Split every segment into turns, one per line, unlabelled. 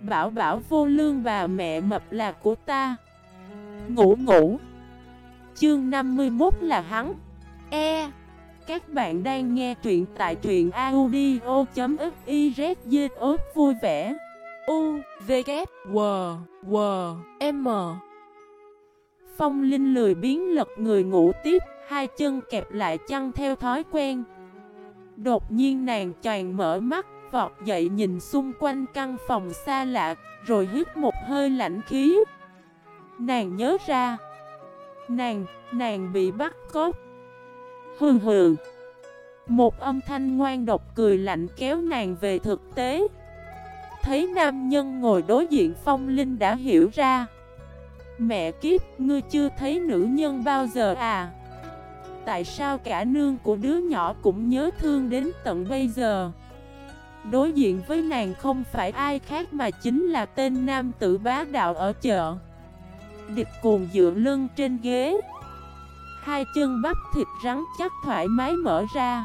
Bảo bảo vô lương bà mẹ mập là của ta. Ngủ ngủ. Chương 51 là hắn. E. Các bạn đang nghe truyện tại truyện audio.xyz vui vẻ. U, V, K, W W, M. Phong Linh lười biến lật người ngủ tiếp, Hai chân kẹp lại chăn theo thói quen. Đột nhiên nàng choàng mở mắt. Vọt dậy nhìn xung quanh căn phòng xa lạ Rồi hít một hơi lạnh khí. Nàng nhớ ra Nàng, nàng bị bắt cóc. Hừ hừ. Một âm thanh ngoan độc cười lạnh kéo nàng về thực tế. Thấy nam nhân ngồi đối diện phong linh đã hiểu ra. Mẹ kiếp, ngươi chưa thấy nữ nhân bao giờ à? Tại sao cả nương của đứa nhỏ cũng nhớ thương đến tận bây giờ? Đối diện với nàng không phải ai khác mà chính là tên nam tử bá đạo ở chợ. Địch cuồng dựa lưng trên ghế. Hai chân bắp thịt rắn chắc thoải mái mở ra.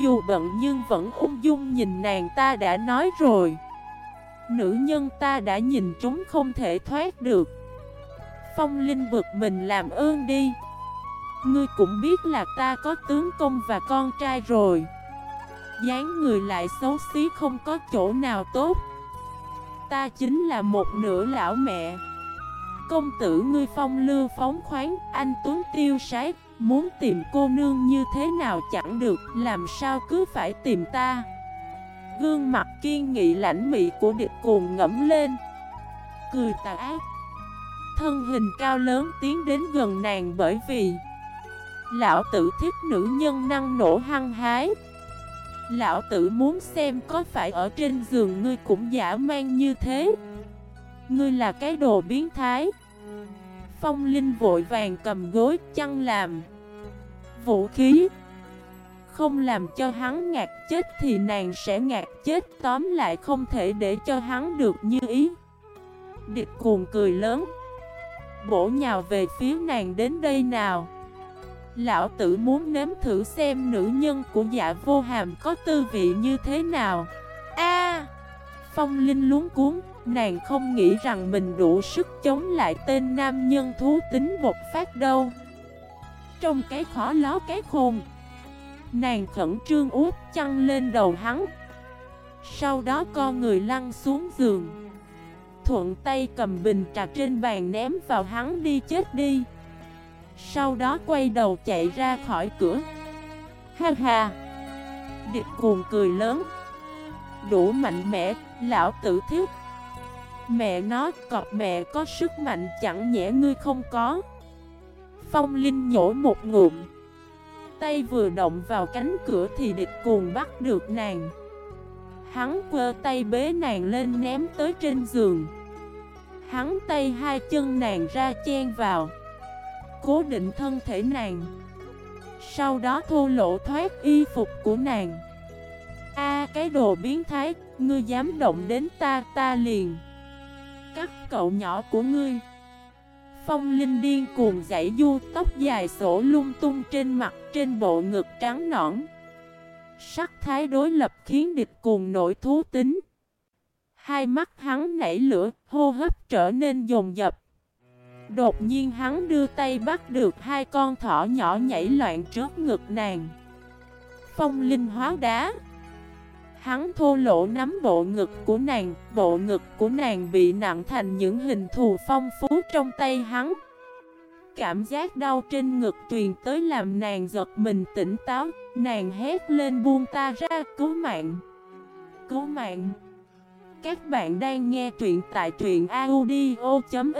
Dù bận nhưng vẫn ung dung nhìn nàng ta đã nói rồi. Nữ nhân ta đã nhìn chúng không thể thoát được. Phong Linh bực mình làm ơn đi. Ngươi cũng biết là ta có tướng công và con trai rồi dáng người lại xấu xí không có chỗ nào tốt. Ta chính là một nửa lão mẹ. Công tử ngươi phong lưu phóng khoáng, Anh Tuấn tiêu sái, Muốn tìm cô nương như thế nào chẳng được, Làm sao cứ phải tìm ta? Gương mặt kiên nghị lãnh mị của địch cuồng ngẫm lên. Cười tà ác. Thân hình cao lớn tiến đến gần nàng bởi vì Lão tử thích nữ nhân năng nổ hăng hái. Lão tử muốn xem có phải ở trên giường ngươi cũng giả mang như thế. Ngươi là cái đồ biến thái. Phong Linh vội vàng cầm gối, chăn làm Vũ khí. Không làm cho hắn ngạc chết thì nàng sẽ ngạc chết, Tóm lại không thể để cho hắn được như ý. Địch cuồng cười lớn. Bổ nhào về phía nàng đến đây nào. Lão tử muốn nếm thử xem nữ nhân của dạ vô hàm có tư vị như thế nào. A! Phong Linh luống cuốn, Nàng không nghĩ rằng mình đủ sức chống lại tên nam nhân thú tính bột phát đâu. Trong cái khó ló cái khôn Nàng khẩn trương út chăn lên đầu hắn. Sau đó con người lăn xuống giường, Thuận tay cầm bình trà trên bàn ném vào hắn đi chết đi sau đó quay đầu chạy ra khỏi cửa. Ha ha. Địch cuồng cười lớn. Đủ mạnh mẽ, lão tử thiết Mẹ nó, cọp mẹ có sức mạnh chẳng nhẽ ngươi không có. Phong Linh nhổ một ngụm. Tay vừa động vào cánh cửa thì địch cuồng bắt được nàng. Hắn quơ tay bế nàng lên ném tới trên giường. Hắn tay hai chân nàng ra chen vào. Cố định thân thể nàng. Sau đó thô lộ thoát y phục của nàng. A, cái đồ biến thái, Ngươi dám động đến ta ta liền. Các cậu nhỏ của ngươi. Phong Linh điên cuồng dãy du Tóc dài sổ lung tung trên mặt, Trên bộ ngực trắng nõn. Sắc thái đối lập khiến địch cuồng nổi thú tính. Hai mắt hắn nảy lửa, Hô hấp trở nên dồn dập. Đột nhiên hắn đưa tay bắt được hai con thỏ nhỏ nhảy loạn trước ngực nàng. Phong linh hóa đá. Hắn thô lỗ nắm bộ ngực của nàng, Bộ ngực của nàng bị nặng thành những hình thù phong phú trong tay hắn. Cảm giác đau trên ngực truyền tới làm nàng giật mình tỉnh táo, Nàng hét lên buông ta ra, cứu mạng. Cứu mạng. Các bạn đang nghe truyện tại truyện audio.fif